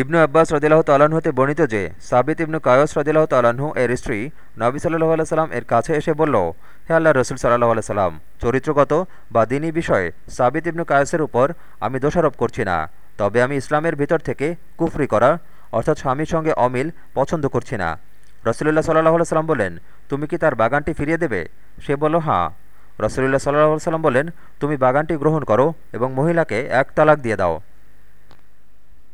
ইবনু আব্বাস রদিল্লাহ তালাহ হতে বর্ণিত যে, সাবিত ইবনু কায়স রদিল্লাহ তাল্লাহ্ন এর স্ত্রী নবী সাল্লাহ আল্লাহ সাল্লাম এর কাছে এসে বলল, হে আল্লাহ রসুল সাল্লাহ আল্লাহ সাল্লাম চরিত্রগত বা দিনী বিষয়ে সাবিত ইবনু কায়সের উপর আমি দোষারোপ করছি না। তবে আমি ইসলামের ভিতর থেকে কুফরি করা, অর্থাৎ স্বামীর সঙ্গে অমিল পছন্দ করছি না। রসুলুল্লাহ সাল্লাহ আল্লাহ সাল্লাম বলেন তুমি কি তার বাগানটি ফিরিয়ে দেবে? সে বলল হাঁ রসুলুল্লাহ সাল্লাহ সাল্লাম বলেন তুমি বাগানটি গ্রহণ করো এবং মহিলাকে এক তালাক দিয়ে দাও।